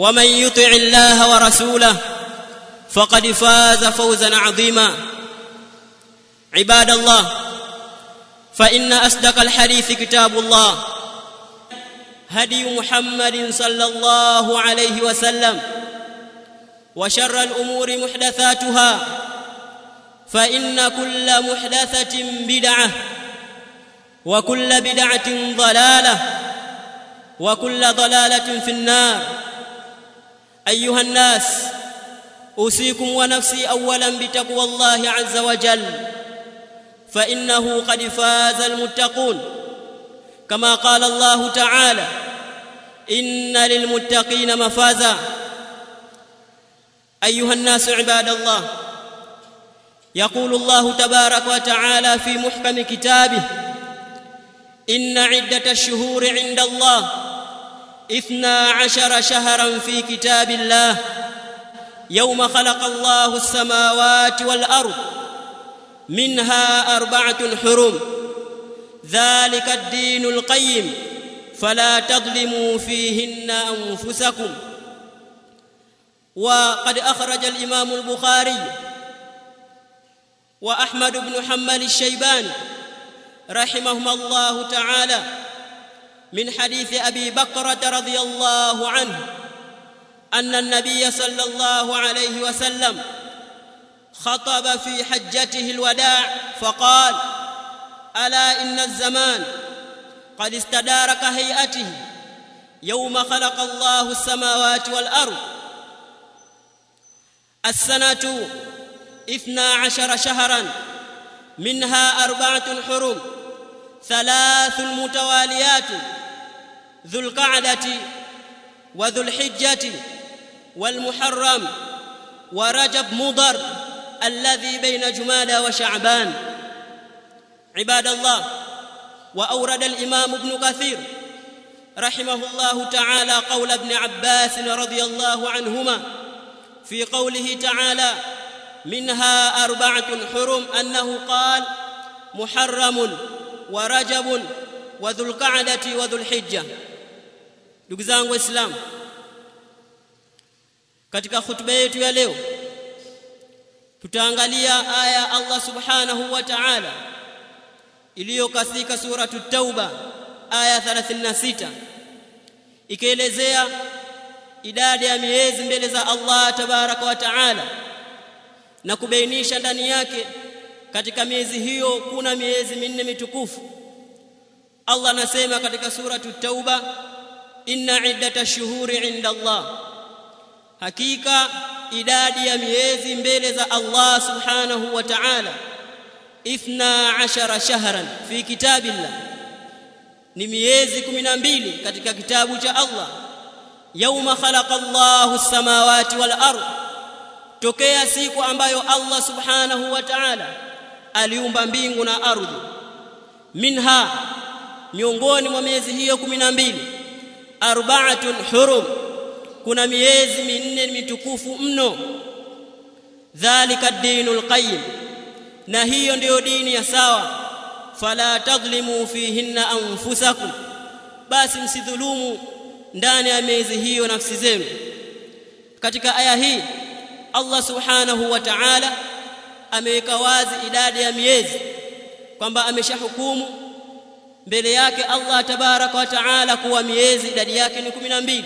ومن يطع الله ورسوله فقد فاز فوزا عظيما. عباد الله فإن أصدق الحديث كتاب الله. هدي محمد صلى الله عليه وسلم. وشر الأمور محدثاتها. فإن كل محدثة بدعة. وكل بدعة ضلالة. وكل ضلالة في النار. أيها الناس أوصيكم ونفسي اولا بتقوى الله عز وجل فإنه قد فاز المتقون. كما قال الله تعالى إن للمتقين مفازا. أيها الناس عباد الله يقول الله تبارك وتعالى في محكم كتابه إن عدة الشهور عند الله اثنا عشر شهرا في كتاب الله. يوم خلق الله السماوات والأرض منها أربعة حرم. ذلك الدين القيم فلا تظلموا فيهن أنفسكم. وقد أخرج الإمام البخاري وأحمد بن حنبل الشيباني رحمهما الله تعالى من حديث أبي بكرة رضي الله عنه أن النبي صلى الله عليه وسلم خطب في حجته الوداع فقال ألا إن الزمان قد استدار كهيئته يوم خلق الله السماوات والأرض السنة اثنا عشر شهرا منها أربعة حرم ثلاث متواليات ذو القعدة وذو الحجة والمحرم ورجب مضر الذي بين جمادى وشعبان. عباد الله وأورد الإمام ابن كثير رحمه الله تعالى قول ابن عباس رضي الله عنهما في قوله تعالى منها أربعة حرم أنه قال محرم ورجب وذو القعدة وذو الحجة ndugu zangu waislamu katika hutuba yetu ya leo tutaangalia aya Allah subhanahu wa ta'ala iliyo katika tauba aya 36 ikielezea idadi ya miezi mbele za Allah tabaraka wa ta'ala na kubainisha ndani yake katika miezi hiyo kuna miezi minne mitukufu. Allah anasema katika suratu tauba inna iddata shuhuri inda Allah hakika idadi ya miezi mbele za Allah subhanahu wa ta'ala ithna ashara shahran fi kitabillah ni miezi 12 katika kitabu cha Allah. Yauma khalaqa Allahu samawati wal ard tokea siku ambayo Allah subhanahu wa ta'ala aliumba mbingu na ardhi. Minha miongoni mwa miezi hiyo 12 arba'atun hurum. Kuna miezi minne mitukufu mno. Dhalika ad-dinul qayyim. Na hiyo ndiyo dini ya sawa. Fala tadhlimu fihinna anfusakum. Basi msidhulumu ndani ya miezi hiyo nafsi zenu. Katika aya hii Allah subhanahu wa ta'ala ameweka wazi idadi ya miezi kwamba ameshahukumu mbele yake Allah tabaraka wa taala kuwa miezi idadi yake ni 12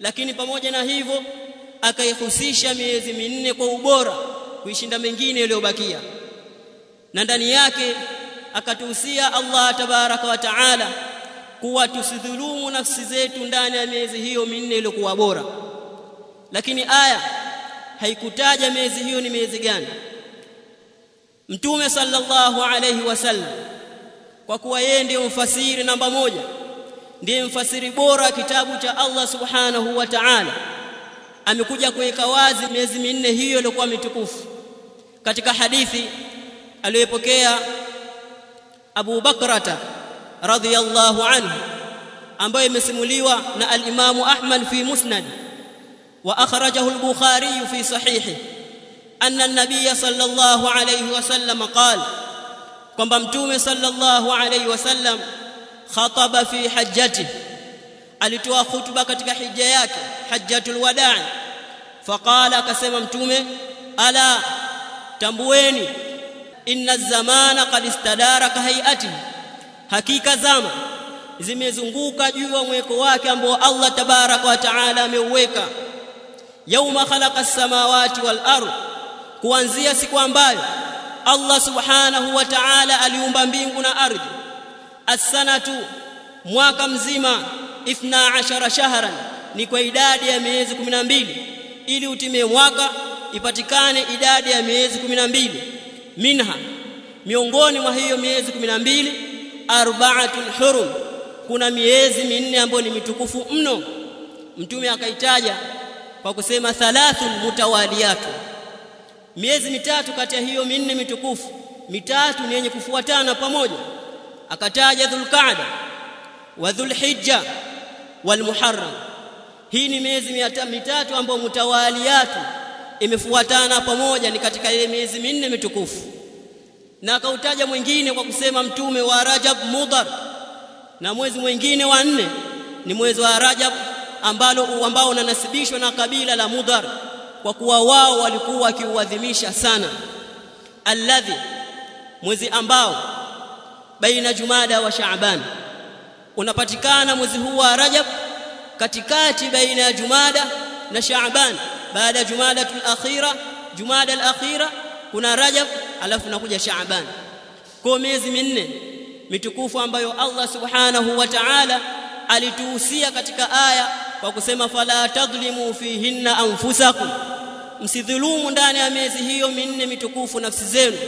lakini pamoja na hivyo akaihusisha miezi minne kwa ubora kuishinda mengine yaliyobakia. Na ndani yake akatuhusia Allah tabaraka wa taala kuwa tusidhulumu nafsi zetu ndani ya miezi hiyo minne iliyokuwa bora. Lakini aya haikutaja miezi hiyo ni miezi gani. Mtume sallallahu alayhi wasallam kwa kuwa yeye ndiye mfasiri namba moja ndiye mfasiri bora kitabu cha Allah subhanahu wa ta'ala. Amekuja kuweka wazi miezi minne hiyo iliyokuwa mitukufu. Katika hadithi aliyopokea Abu Bakrata radhiyallahu anhu ambayo imesimuliwa na al-Imam Ahmad fi Musnad wa akhrajahu al-Bukhari fi sahihi anna an-nabiy sallallahu alayhi wasallam qala kwamba mtume sallallahu alaihi wasallam khataba fi hajjati alitoa khutba katika hija yake hajjatul wadaa faqala akasema mtume ala tambueni inna zamana qad istadara ka hayati hakika zama zimezunguka juu ya mweko wake ambao Allah tabaraka wa taala ameuweka. Yauma khalaqa as-samawati wal ardh kuanzia siku ambayo Allah subhanahu wa ta'ala aliumba mbingu na ardhi. As-sanatu mwaka mzima 12 shahran ni kwa idadi ya miezi 12 ili utimie mwaka ipatikane idadi ya miezi 12 minha miongoni mwa hiyo miezi 12 arba'atul hurum kuna miezi minne ambayo ni mitukufu mno. Mtume akaitaja kwa kusema thalathun mutawaliyatu miezi mitatu kati ya hiyo minne mitukufu mitatu ni yenye kufuatana pamoja. Akataja dhulqaada wa dhulhijja walmuharram hii ni miezi mitatu ambayo mutawaliyatu imefuatana pamoja ni katika ile miezi minne mitukufu. Na akautaja mwingine kwa kusema mtume wa Rajab Mudhar na mwezi mwingine wa nne ni mwezi wa Rajab ambalo ambao unanasibishwa na kabila la Mudhar kwa kuwa wao walikuwa wakiuadhimisha sana. Alladhi mwezi ambao baina Jumada wa Shaaban unapatikana mwezi huu wa Rajab katikati baina ya Jumada na Shaaban baada ya Jumada al-akhira Jumada al-akhira kuna Rajab alafu nakuja Shaaban kwa miezi minne mitukufu ambayo Allah subhanahu wa ta'ala alituhusia katika aya kwa kusema fala tadhlimu fihinna anfusakum. Msidhulumu ndani ya miezi hiyo minne mitukufu nafsi zenu.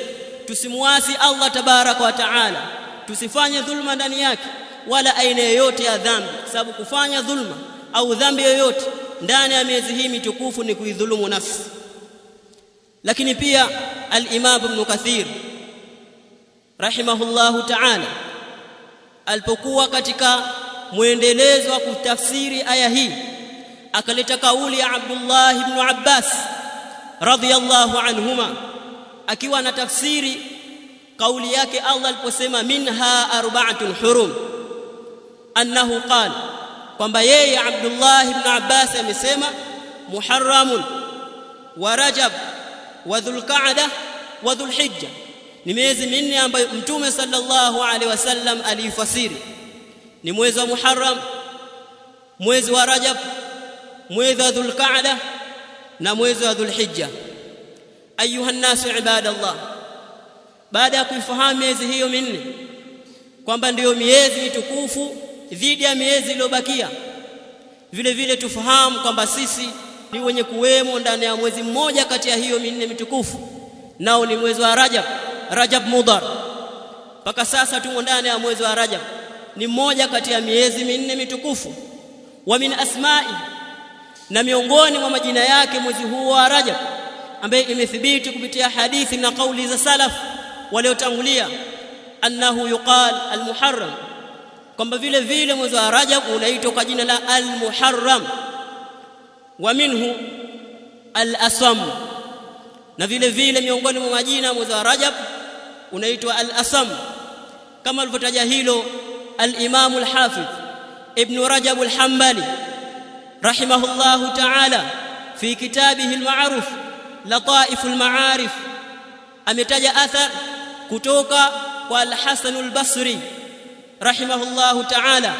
Tusimuasi Allah tabaraka wa taala. Tusifanye dhulma ndani yake wala aina yoyote ya dhambi. Sababu kufanya dhulma au dhambi yoyote ndani ya miezi hii mitukufu ni kuidhulumu nafsi. Lakini pia al-Imam Ibn Kathir rahimahullahu ta'ala alipokuwa katika muendelezo wa kutafsiri aya hii akaleta kauli ya Abdullah ibn Abbas radhiyallahu anhuma akiwa na tafsiri kauli yake Allah aliposema minha arba'atun hurum annahu qala kwamba yeye Abdullah ibn Abbas amesema Muharramun wa Rajab wa Dhulqa'dah wa Dhulhijja ni miezi minne ambayo Mtume sallallahu alaihi wasallam aliifasiri ni mwezi wa Muharram mwezi wa Rajab mwezi wa Dhulqa'dah na mwezi wa Dhulhijja ayuha nasu ibadallah. Baada ya kuifahamu miezi hiyo minne kwamba ndiyo miezi mitukufu dhidi ya miezi iliyobakia vile vile tufahamu kwamba sisi ni wenye kuwemo ndani ya mwezi mmoja kati ya hiyo minne mitukufu nao ni mwezi wa Rajab Rajab Mudhar. Mpaka sasa tumo ndani ya mwezi wa Rajab ni mmoja kati ya miezi minne mitukufu wa min asma'i na miongoni mwa majina yake mwezi huu wa Rajab ambaye imethibiti kupitia hadithi na kauli za salaf waliotangulia annahu yuqal al-muharram kwamba vile vile mwezi wa Rajab unaitwa kwa jina la al-muharram wa minhu al-asam na vile vile miongoni mwa majina mwezi wa Rajab unaitwa al-asam kama alivyotaja hilo الإمام الحافظ ابن رجب الحنبلي رحمه الله تعالى في كتابه المعروف لطائف المعارف امتج أثر كتوكا والحسن البصري رحمه الله تعالى.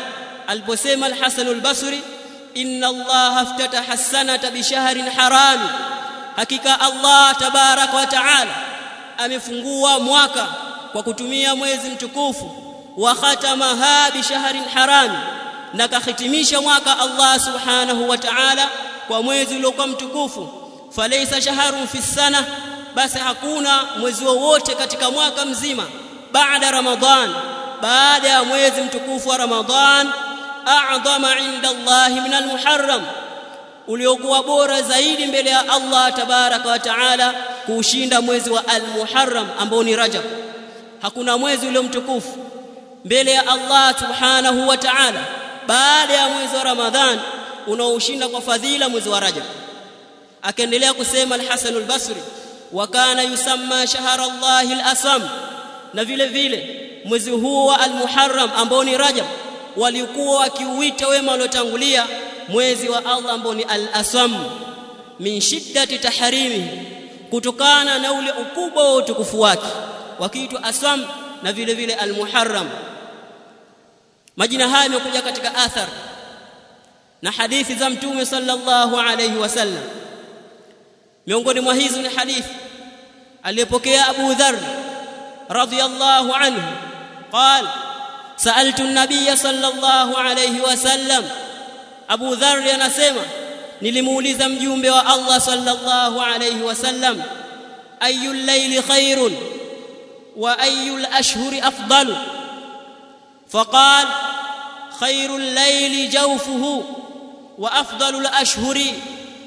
البسيم الحسن البصري إن الله افتتح السنة بشهر حرام. حقيقة الله تبارك وتعالى amefungua mwaka kwa kutumia mwezi mtukufu wa khatamaha bi shahrin haram na kahitimisha mwaka Allah subhanahu wa ta'ala kwa mwezi uliokuwa mtukufu. Falaysa shahrun fi sana basi hakuna mwezi wowote katika mwaka mzima baada ramadhan baada ya mwezi mtukufu wa ramadhan a'dhama 'inda Allah min al-muharram uliokuwa bora zaidi mbele ya Allah tabaraka wa taala kuushinda mwezi wa al-muharram ambao ni rajab. Hakuna mwezi ulio mtukufu mbele ya Allah subhanahu wa ta'ala baada ya mwezi wa ramadhan unaoushinda kwa fadhila mwezi wa rajab. Akaendelea kusema al-Hasan al-Basri wa kana yusamma shahra Allah al-asam. Na vile vile mwezi huu wa al-muharram ambao ni rajab walikuwa wakiuita wema waliotangulia mwezi wa Allah ambao ni al-asam. Min shiddati tahrimi kutokana na ule ukubwa wa utukufu wake wakiitwa asam na vile vile al-muharram majina haya yamekuja katika athar na hadithi za mtume sallallahu alayhi wasallam miongoni mwa hizo ni hadithi aliyopokea Abu Dharr radhiyallahu anhu قال سألت النبي صلى الله عليه وسلم Abu Dharr anasema nilimuuliza mjumbe wa Allah sallallahu alayhi wasallam ayul layli khairun wa ayul ashhuri afdalu faqal khairul layli jawfuhu wa afdalul ashhuri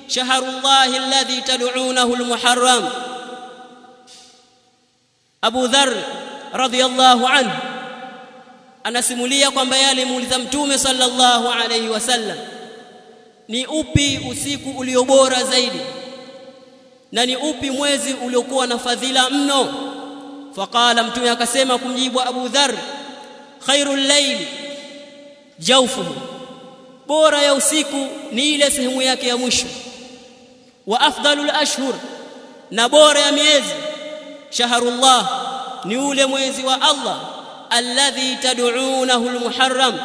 shahrullahi alladhi tad'unahu almuharram Abu Dharr radiyallahu anhu anasimulia kwamba yeye alimuuliza mtume sallallahu alayhi wasallam ni upi usiku ulio bora zaidi na ni upi mwezi uliokuwa na fadhila mno faqala mtume akasema kumjibu Abu Dharr khairul layl jawfuhu bora ya usiku ni ile sehemu yake ya mwisho. Wa afdalul ashhur na bora ya miezi shahrullah ni ule mwezi wa Allah alladhi tad'unahu almuharram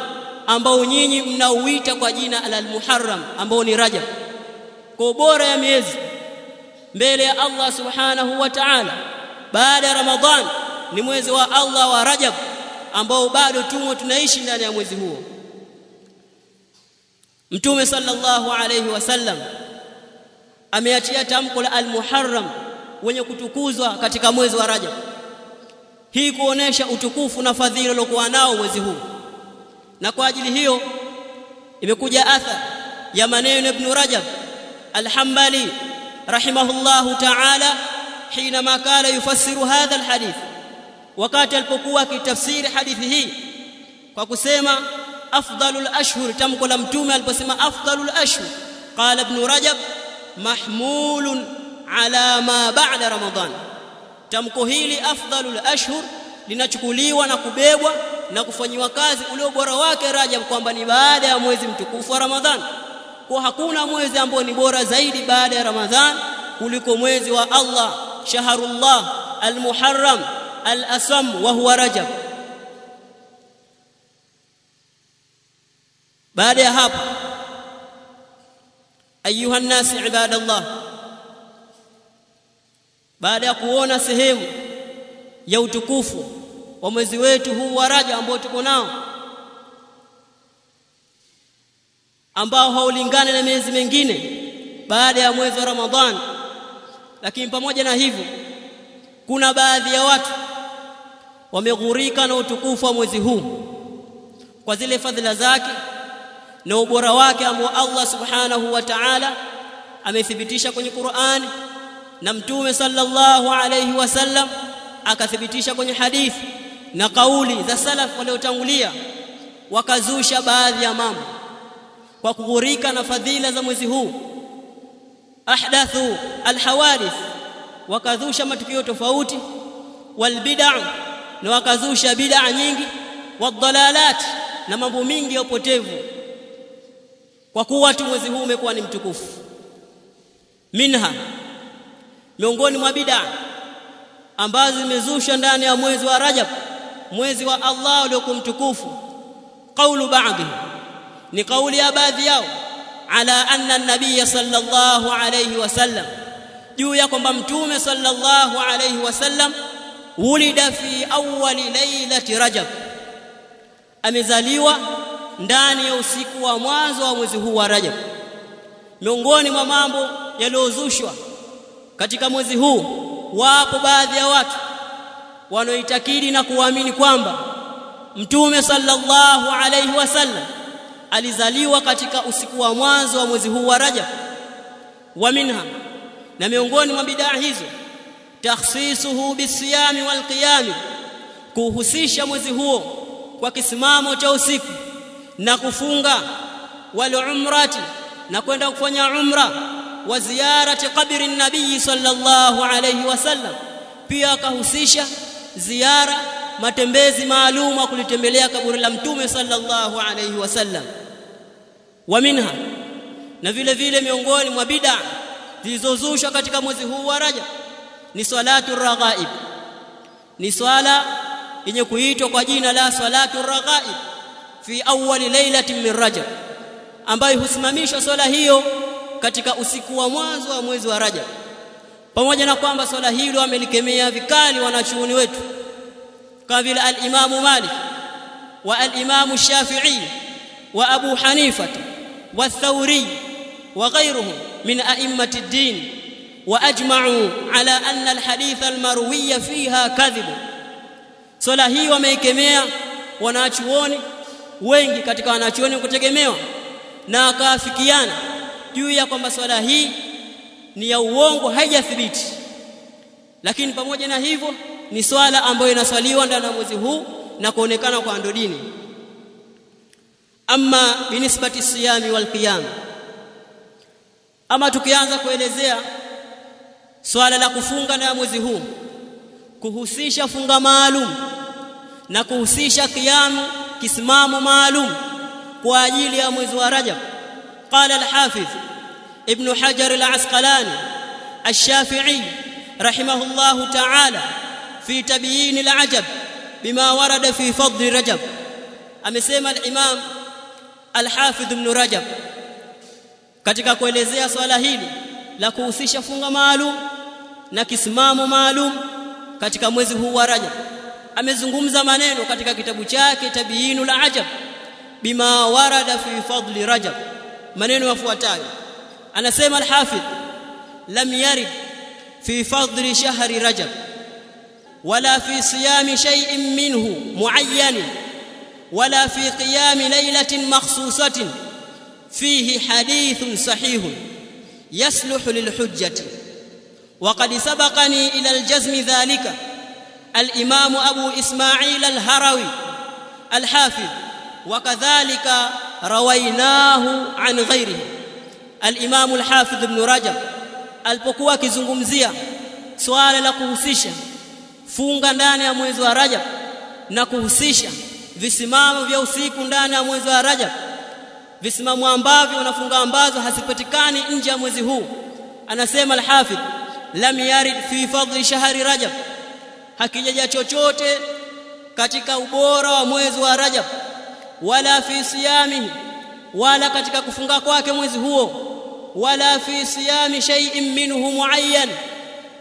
ambao nyinyi mnauita kwa jina almuharram ambao ni rajab. Kwa bora ya miezi mbele ya Allah subhanahu wa ta'ala baada ya ramadhan ni mwezi wa Allah wa rajab ambao bado tumo tunaishi ndani ya mwezi huo mtume sallallahu alayhi wasallam ameachia tamko la al-Muharram wenye kutukuzwa katika mwezi wa Rajab. Hii kuonesha utukufu na fadhila lokuwa nao mwezi huu. Na kwa ajili hiyo imekuja atha ya maneno ibn Rajab al-Hambali rahimahullahu ta'ala hina makala yufassiru hadha al-hadith. Wakati alipokuwa kitafsiri hadithi hii kwa kusema ashhur tamko la mtume aliposema afdalul ashhur qala ibn rajab mahmulun ala ma ba'da ramadan tamko hili afdalul ashhur linachukuliwa na kubebwa na kufanyiwa kazi ule ubora wake Rajab kwamba ni baada ya mwezi mtukufu wa Ramadhan kwa hakuna mwezi ambao ni bora zaidi baada ya Ramadhan kuliko mwezi wa Allah shahrullah almuharram alasam wa huwa Rajab baada ya hapo ayuha nasi ibadallah baada ya kuona sehemu ya utukufu wa mwezi wetu huu wa Rajab ambao tuko nao ambao haulingani na miezi mingine baada ya mwezi wa Ramadhani lakini pamoja na hivyo kuna baadhi ya watu wameghurika na utukufu wa mwezi huu kwa zile fadhila zake na ubora wake ambao Allah subhanahu wa ta'ala amethibitisha kwenye Qur'ani na mtume sallallahu alayhi wasallam akathibitisha kwenye hadithi na kauli za salaf waliotangulia wakazusha baadhi ya mambo kwa kughurika na fadhila za mwezi huu. Ahdathu alhawadith wakazusha matukio tofauti. Walbid'a na wakazusha bid'a nyingi. Wadhalalat na mambo mingi ya upotevu kwa kuwa tu mwezi huu umekuwa ni mtukufu. Minha miongoni mwa bid'a ambazo zimezusha ndani ya mwezi wa Rajab mwezi wa Allah uliokuwa mtukufu qaulu ba'dhi ni kauli ya baadhi yao ala anna an-nabiy sallallahu alayhi wasallam juu ya kwamba mtume sallallahu alayhi wasallam ulida fi awwali lailati rajab. Amezaliwa ndani ya usiku wa mwanzo wa mwezi huu wa rajab. Miongoni mwa mambo yaliyozushwa katika mwezi huu wapo baadhi ya watu wanaoitakidi na kuamini kwamba mtume sallallahu alayhi wasallam alizaliwa katika usiku wa mwanzo wa mwezi huu wa Rajab. Wa minha na miongoni mwa bidaa hizo takhsisuhu bisiyami walqiyami kuhusisha mwezi huo kwa kisimamo cha usiku na kufunga wal umrati na kwenda kufanya umra wa ziyarati qabri nabii sallallahu alayhi wasallam pia akahusisha ziara matembezi maalum kulitembelea kaburi la mtume sallallahu alayhi wasallam wa minha na vile vile miongoni mwa bid'a zilizozushwa katika mwezi huu wa Rajab ni salatu raghaib. Ni swala yenye kuitwa kwa jina la salatu raghaib fi awwali lailatin min Rajab ambayo husimamishwa swala hiyo katika usiku wa mwanzo wa mwezi wa Rajab pamoja na kwamba swala hilo wamelikemea vikali wanachuoni wetu kama vile al-Imam Malik wa al-Imam Shafi'i wa Abu Hanifa wa Thawri wa ghayruhum min a'immati ad-din واجمعوا على ان الحديث المروي فيها كذب swala hii wameikemea wanachuoni wengi katika wanachuoni kutegemewa na akaafikiana juu ya kwamba swala hii ni ya uongo haijathibiti. Lakini pamoja na hivyo ni swala ambayo inaswaliwa ndani ya mwezi huu na kuonekana kwa ndo dini. Amma binisbati siyami wal qiyam. Ama tukianza kuelezea swala la kufunga ya mwezi huu kuhusisha funga maalum na kuhusisha kiamu kisimamo maalum kwa ajili ya mwezi wa Rajab. Qala al-Hafiz Ibn Hajar al-Asqalani al-Shafi'i rahimahullahu ta'ala fi tabyin al-ajab bima warada fi fadl Rajab. Amesema al-Imam al-Hafiz Ibn Rajab katika kuelezea swala hili la kuhusisha funga maalum na kisimamo maalum katika mwezi huu wa Rajab. Amezungumza maneno katika kitabu chake Tabiinul Ajab bima warada fi fadli Rajab maneno yafuatayo anasema al-Hafidh lam yarid fi fadli shahri Rajab wala fi siyami shay'in minhu muayyan ولا في قيام ليلة مخصوصة فيه حديث صحيح يصلح للحجة وقد سبقني إلى الجزم ذلك الإمام أبو إسماعيل الهروي الحافظ وكذلك رويناه عن غيره الإمام الحافظ ابن رجب alipokuwa akizungumzia swala la kuhusisha funga ndani ya mwezi wa Rajab na kuhusisha visimamo vya usiku ndani ya mwezi wa Rajab visimamo ambavyo unafunga ambazo hazipatikani nje ya mwezi huu anasema al-Hafidh lam yarid fi fadli shahri Rajab hakijaja chochote katika ubora wa mwezi wa Rajab wala fi siyamihi wala katika kufunga kwake mwezi huo wala fi siyami shay'in minhu muayyan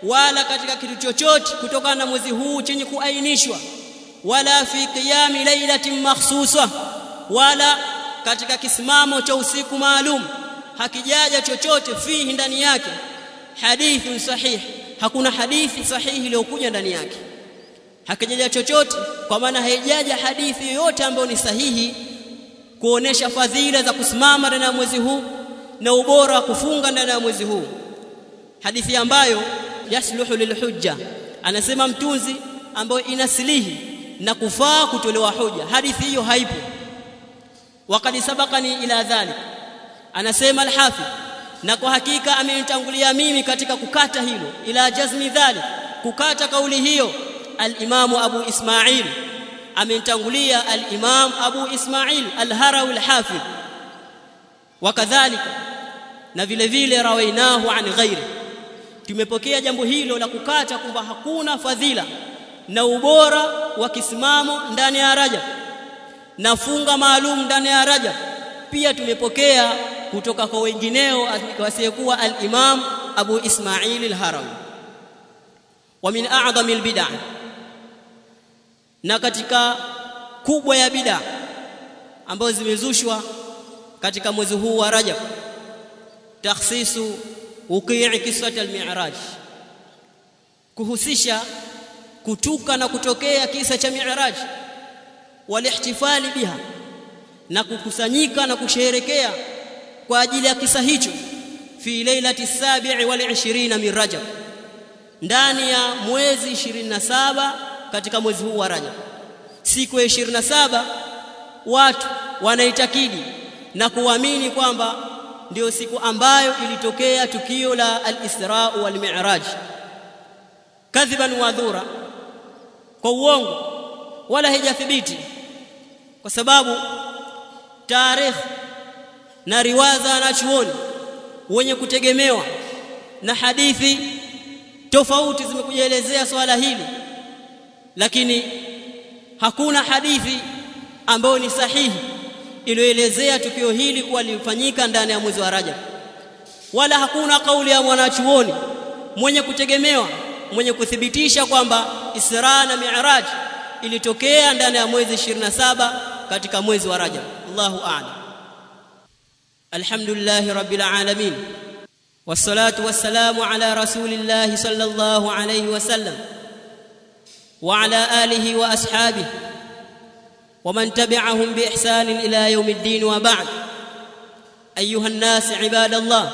wala katika kitu chochote kutokana na mwezi huu chenye kuainishwa wala fi qiyami lailatin makhsusa wala katika kisimamo cha usiku maalum hakijaja chochote fihi ndani yake. Hadithun sahih hakuna hadithi sahihi iliyokuja ndani yake hakijaja chochote kwa maana haijaja hadithi yoyote ambayo ni sahihi kuonesha fadhila za kusimama ndani ya mwezi huu na ubora wa kufunga ndani ya mwezi huu. Hadithi ambayo yasluhu lilhujja anasema mtunzi ambayo inasilihi na kufaa kutolewa hoja. Hadithi hiyo haipo. Waqad sabaqani ila dhalik anasema al-hafidh na kwa hakika amenitangulia mimi katika kukata hilo ila jazmi dhalik kukata kauli hiyo al-Imam Abu Ismail. Amemtangulia al-Imam Abu Ismail al-Harawi al-Hafidh. Wakadhalika na vile rawainahu an ghairi. Tumepokea jambo hilo la kukata kwamba hakuna fadhila na ubora wa kisimamo ndani ya Rajab na funga maalum ndani ya Rajab. Pia tumepokea kutoka kwa wengineo wasiyekuwa al-Imam Abu Ismail al-Harawi. Wa min a'dhami al-bid'ah na katika kubwa ya bid'a ambazo zimezushwa katika mwezi huu wa Rajab. Takhsisu uqii kiswat al-mi'raj kuhusisha kutuka na kutokea kisa cha mi'raj walihtifali biha na kukusanyika na kusherekea kwa ajili ya kisa hicho fi lailati sabi'i wal 20 min rajab ndani ya mwezi 27 katika mwezi huu wa rajab. Siku ya 27 watu wanaitakidi na kuamini kwamba ndiyo siku ambayo ilitokea tukio la al-Isra wal Mi'raj. Kadhiban wa dhura kwa uongo wala hijathibiti, kwa sababu tarehe na riwaza na chuoni wenye kutegemewa na hadithi tofauti zimekujaelezea swala hili lakini hakuna hadithi ambayo ni sahihi iliyoelezea tukio hili kuwa lilifanyika ndani ya mwezi wa Rajab. Wala hakuna kauli ya mwanachuoni mwenye kutegemewa mwenye kuthibitisha kwamba Isra na Mi'raj ilitokea ndani ya mwezi 27 katika mwezi wa Rajab. Allahu a'lam. Alhamdulillah rabbil alamin. Wassalatu wassalamu ala rasulillahi sallallahu alayhi wasallam alihi wa ashabihi ومن تبعهم باحسان إلى يوم الدين وبعد ايها الناس عباد الله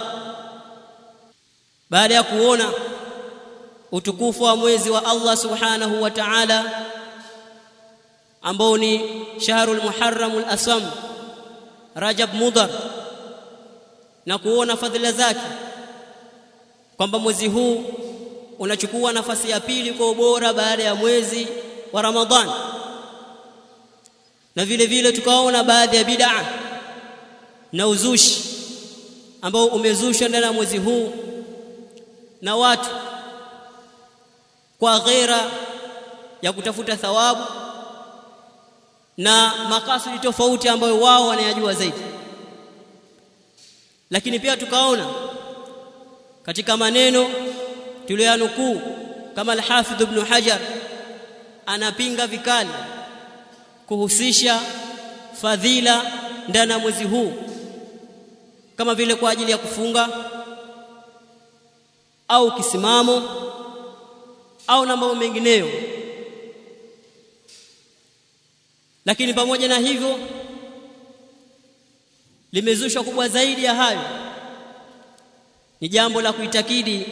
baada ya kuona utukufu wa mwezi wa Allah subhanahu wa ta'ala ambao ni shahrul muharramul asam rajab mudhar na kuona fadhila zake kwamba mwezi huu unachukua nafasi ya pili kwa ubora baada ya mwezi wa ramadhani na vile vile tukaona baadhi ya bid'a na uzushi ambao umezushwa ndani ya mwezi huu na watu kwa ghera ya kutafuta thawabu na makasudi tofauti ambayo wao wanayajua zaidi. Lakini pia tukaona katika maneno tuliyanukuu kama al-Hafidh Ibn Hajar anapinga vikali kuhusisha fadhila ndani ya mwezi huu kama vile kwa ajili ya kufunga au kisimamo au na mambo mengineyo. Lakini pamoja na hivyo limezushwa kubwa zaidi ya hayo. Ni jambo la kuitakidi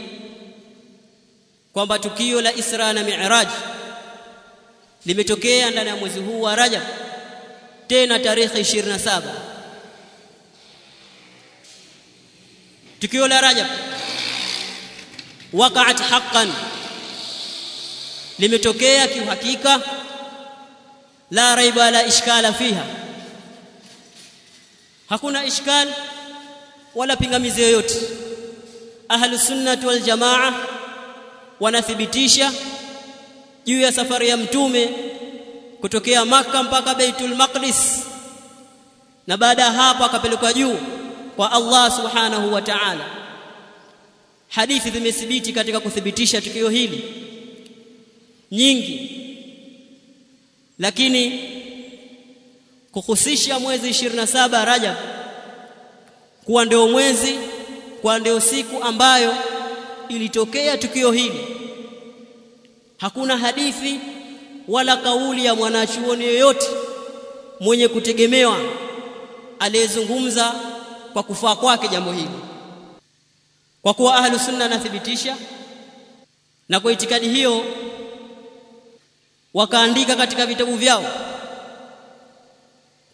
kwamba tukio la Isra na Mi'raj limetokea ndani ya mwezi huu wa Rajab tena tarehe 27 tukio la Rajab waqa'at haqqan limetokea kiuhakika la raiba la ishkala fiha. Hakuna ishkal wala pingamizi yoyote. Ahlus sunnah wal jamaa wanathibitisha juu ya safari ya mtume kutokea maka mpaka Baitul Maqdis. Na baada ya hapo akapelekwa juu kwa Allah subhanahu wa ta'ala. Hadithi zimethibiti katika kuthibitisha tukio hili nyingi lakini kuhusisha mwezi 27 Rajab kuwa ndio mwezi kwa ndio siku ambayo ilitokea tukio hili. Hakuna hadithi wala kauli ya mwanachuoni yoyote mwenye kutegemewa aliyezungumza kwa kufaa kwake jambo hili. Kwa kuwa ahlu sunna anathibitisha na kwa itikadi hiyo wakaandika katika vitabu vyao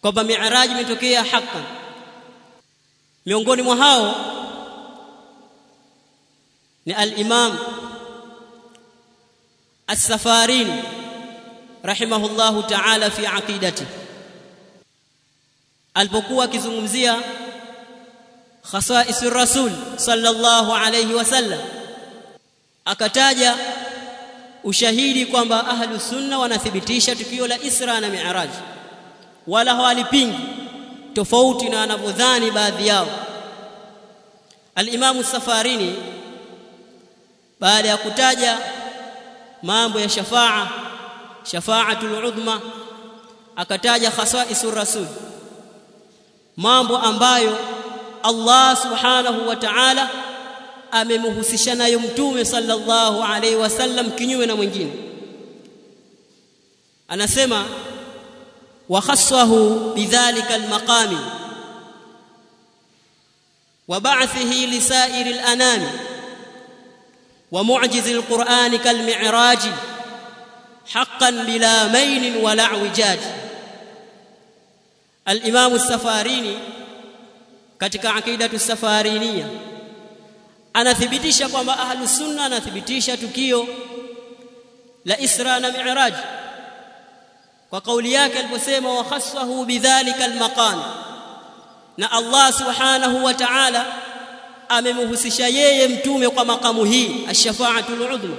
kwamba mi'raj imetokea haqqan. Miongoni mwa hao ni al-imam رحمه الله تعالى في عقيدته alipokuwa akizungumzia khasais rasul sallallahu alayhi wasallam akataja ushahidi kwamba ahlu sunna wanathibitisha tukio la Isra na Mi'raj wala hawalipingi tofauti na wanavyodhani baadhi yao al-Imam Safarini baada ya kutaja mambo ya shafaa shafaatul udhma akataja khasaisur rasul mambo ambayo Allah subhanahu wa ta'ala amemhusisha nayo mtume sallallahu alaihi wasallam kinyume na mwingine. Anasema wa khassahu bidhalika almaqami wa ba'thihi li sa'iril qur'ani kal mi'raj haqqan bila mayn wala i'wijaj al-imam as-safarini katika aqidatu safariniya anathibitisha kwamba ahlu sunna anathibitisha tukio la Isra na Mi'raj kwa kauli yake aliposema wa khassahu bidhalika almaqam na Allah subhanahu wa ta'ala amemhusisha yeye mtume kwa makamu hii ash-shafa'atul udhma.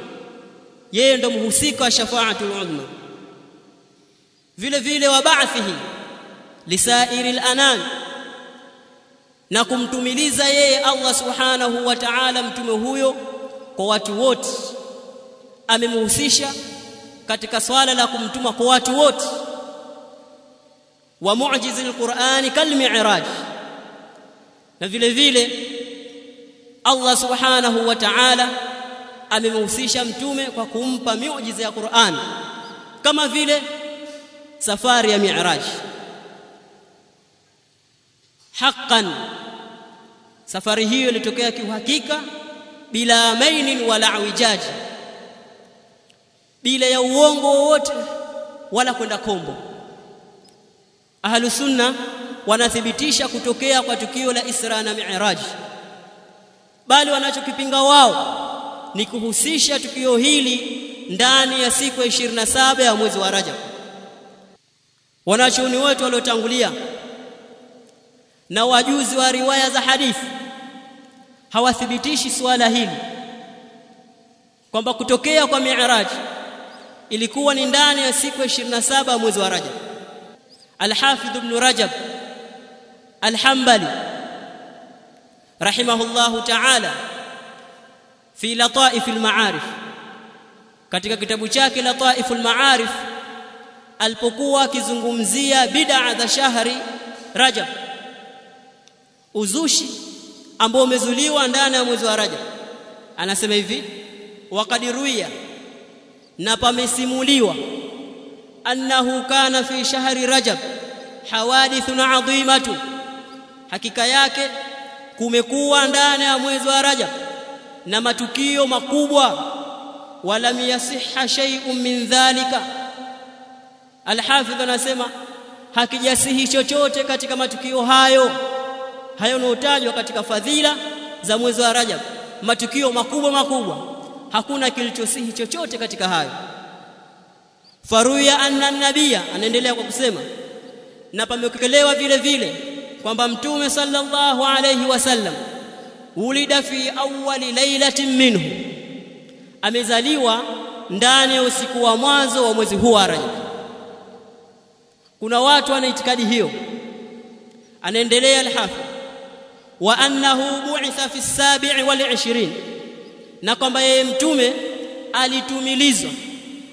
Yeye ndo mhusika wa shafa'atul udhma. Vile vile wa ba'thihi lisairil anan na kumtumiliza yeye Allah subhanahu wa ta'ala mtume huyo kwa watu wote. Amemhusisha katika swala la kumtuma kwa watu wote. Wa mu'jizil qur'ani kal mi'raj na vile vile Allah subhanahu wa ta'ala amemhusisha mtume kwa kumpa miujiza ya Qur'an kama vile safari ya mi'raj. Haqqan safari hiyo ilitokea kiuhakika bila mainin wala awijaji bila ya uongo wowote wala kwenda kombo. Ahlu sunna wanathibitisha kutokea kwa tukio la Isra na Mi'raj bali wanachokipinga wao ni kuhusisha tukio hili ndani ya siku ya 27 ya mwezi wa Rajab. Wanachuoni wetu waliotangulia na wajuzi wa riwaya za hadithi hawathibitishi suala hili kwamba kutokea kwa Mi'raj ilikuwa ni ndani ya siku ya 27 mwezi wa Rajab. Al-Hafidh Ibn Rajab Al-Hanbali rahimahullahu ta'ala fi lataif al-ma'arif katika kitabu chake lataif al-ma'arif alipokuwa akizungumzia bid'a za shahri Rajab uzushi ambao umezuliwa ndani ya mwezi wa Rajab anasema hivi waqadiruya na pamesimuliwa annahu kana fi shahri rajab hawadithun adhimatu hakika yake kumekuwa ndani ya mwezi wa rajab na matukio makubwa. Walam yasihha shay'un min dhalika. Alhafidh anasema hakijasihi chochote katika matukio hayo. Hayo yanotajwa katika fadhila za mwezi wa rajab. Matukio makubwa makubwa. Hakuna kilichosihi chochote katika hayo. Faruya anna nabia anaendelea kwa kusema na pamekelewa vile vile kwamba mtume sallallahu alayhi wasallam ulida fi awwali lailatin minhu. Amezaliwa ndani ya usiku wa mwanzo wa mwezi huu wa Rajab. Kuna watu wana itikadi hiyo. Anaendelea al-hafidh wa annahu bu'itha fi as-sabi'i wal 20 na kwamba yeye mtume alitumilizwa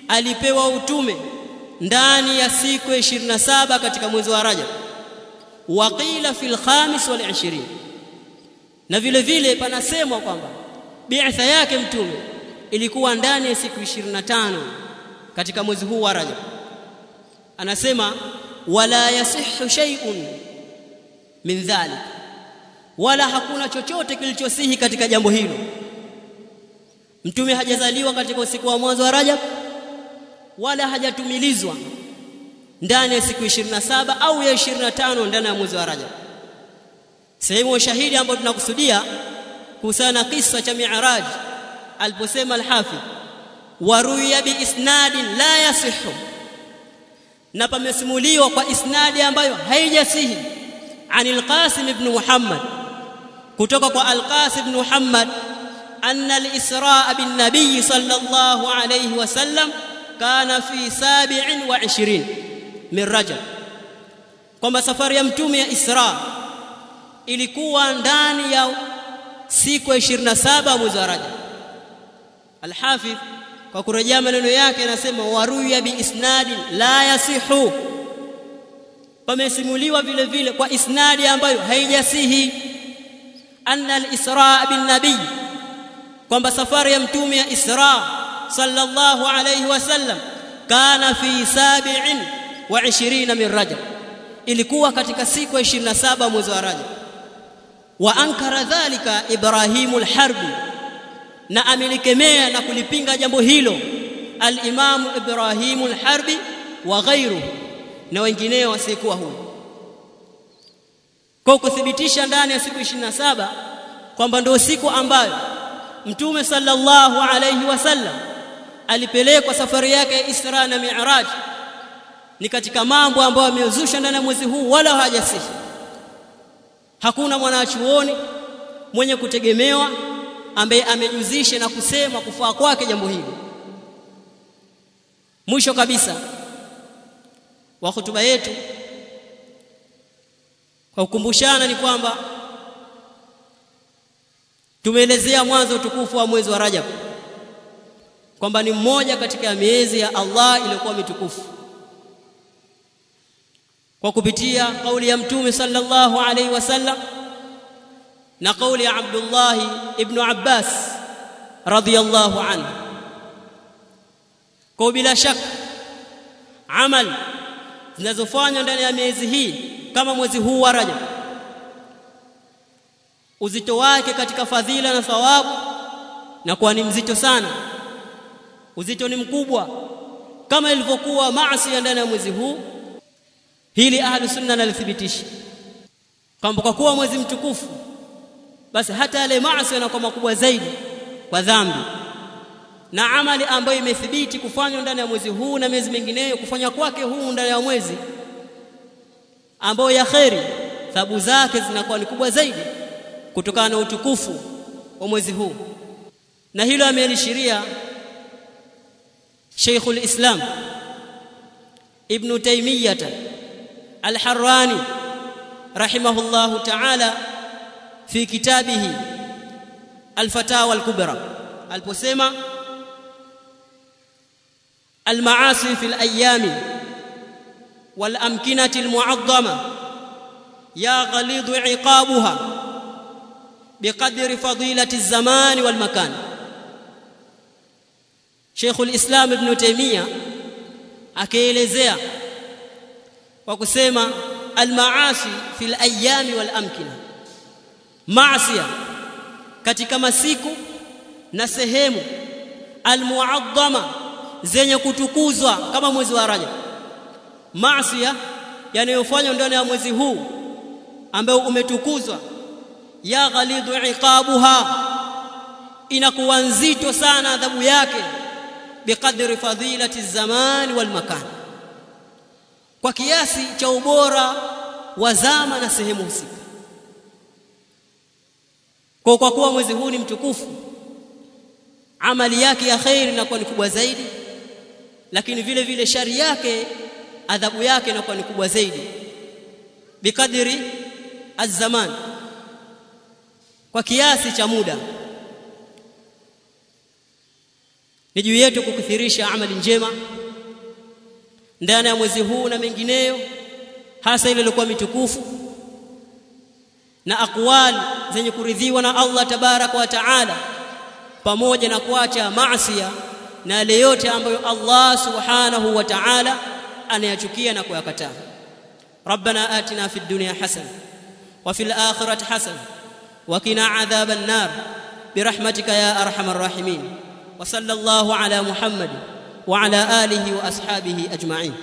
alipewa utume ndani ya siku 27 katika mwezi wa Rajab waqila fil khamis wal 20 na vile vile panasemwa kwamba bi'tha yake mtume ilikuwa ndani ya siku 25 katika mwezi huu wa Rajab. Anasema wala yasihhu shay'un min dhalik. Wala hakuna chochote kilichosihi katika jambo hilo. Mtume hajazaliwa katika usiku wa mwanzo wa Rajab wala hajatumilizwa ndani ya siku 27 au ya 25 ndani ya mwezi wa Rajab sehemu ya shahidi ambayo tunakusudia kuhusiana na kisa cha Mi'raj aliposema al-Hafidh waruya biisnadin la yasihu na pamesimuliwa kwa isnadi ambayo haijasihi anil qasim ibn muhammad kutoka kwa al-qasim ibn muhammad anna al-israa bin nabiy sallallahu alayhi wasallam kana fi 27 min kwamba safari ya mtume ya isra ilikuwa ndani ya siku 27 mwezi wa rajab. Al-hafidh kwa kurejea maneno yake anasema waruya biisnadin la yasihu. Pamesimuliwa vile vile kwa isnadi ambayo haijasihi. Anna al-isra bin nabiy kwamba safari ya mtume ya isra sallallahu alayhi wasallam kana fi sab'in wa 20 min rajab. Ilikuwa katika siku ya 27 mwezi wa rajab. Wa ankara dhalika ibrahimu al-harbi na amelikemea na kulipinga jambo hilo al-Imam Ibrahimul Harbi wa ghairuhu na wengineo wasiyekuwa huyo kwa kuthibitisha ndani ya siku 27 kwamba ndio siku ambayo Mtume sallallahu alayhi wasallam alipelekwa safari yake ya Isra na Mi'raj ni katika mambo ambayo amezusha ndani ya mwezi huu wala hajasihi hakuna mwanachuoni mwenye kutegemewa ambaye amejuzisha na kusema kufaa kwake jambo hili. Mwisho kabisa wa hotuba yetu kwa kukumbushana ni kwamba tumeelezea mwanzo utukufu wa mwezi wa Rajab kwamba ni mmoja katika miezi ya Allah iliyokuwa mitukufu kwa kupitia kauli ya mtume sallallahu alaihi wasallam na kauli ya Abdullah ibn Abbas radhiyallahu anhu. Kwa bila shaka amal zinazofanywa ndani ya miezi hii kama mwezi huu wa Rajab uzito wake katika fadhila na thawabu na kuwa ni mzito sana uzito ni mkubwa kama ilivyokuwa maasi ndani ya mwezi huu hili ahlu sunna nalithibitisha kwamba kwa kuwa mwezi mtukufu basi hata yale maasi yanakuwa makubwa zaidi kwa dhambi. Na amali ambayo imethibiti kufanywa ndani ya mwezi huu na miezi mingineyo kufanya kwake huu ndani ya mwezi ambayo ya kheri thabu zake zinakuwa ni kubwa zaidi kutokana na utukufu wa mwezi huu. Na hilo amelishiria Sheikhul Islam Ibn Taymiyyah الحراني رحمه الله تعالى في كتابه الفتاوى الكبرى. البسيمة المعاصي في الأيام والأمكنة المعظمة يا غليظ عقابها بقدر فضيلة الزمان والمكان. شيخ الإسلام ابن تيمية akielezea kwa kusema almaasi fil ayami wal amkina. Maasiya katika masiku na sehemu. Almuazzama zenye kutukuzwa kama mwezi wa Rajab. Maasiya yanayofanywa ndani ya mwezi huu ambao umetukuzwa. Ya ghalidhu iqabuha inakuwa nzito sana adhabu yake. Biqadri fadilati zamani wal makan kwa kiasi cha ubora wa zama na sehemu husika. Kwa kwa kuwa mwezi huu ni mtukufu amali yake ya khairi inakuwa ni kubwa zaidi lakini vile vile shari yake adhabu yake inakuwa ni kubwa zaidi. Bikadiri az-zaman kwa kiasi cha muda. Ni juu yetu kukithirisha amali njema ndani ya mwezi huu na mengineyo hasa ile iliyokuwa mitukufu na aqwal zenye kuridhiwa na Allah tabaraka wa taala pamoja na kuacha maasiya na yale yote ambayo Allah subhanahu wa ta'ala anayachukia na kuyakataa ربنا آتنا في الدنيا حسنة وفي الآخرة حسنة وقنا عذاب النار برحمتك يا أرحم الراحمين وصلى الله على محمد وعلى آله وأصحابه أجمعين.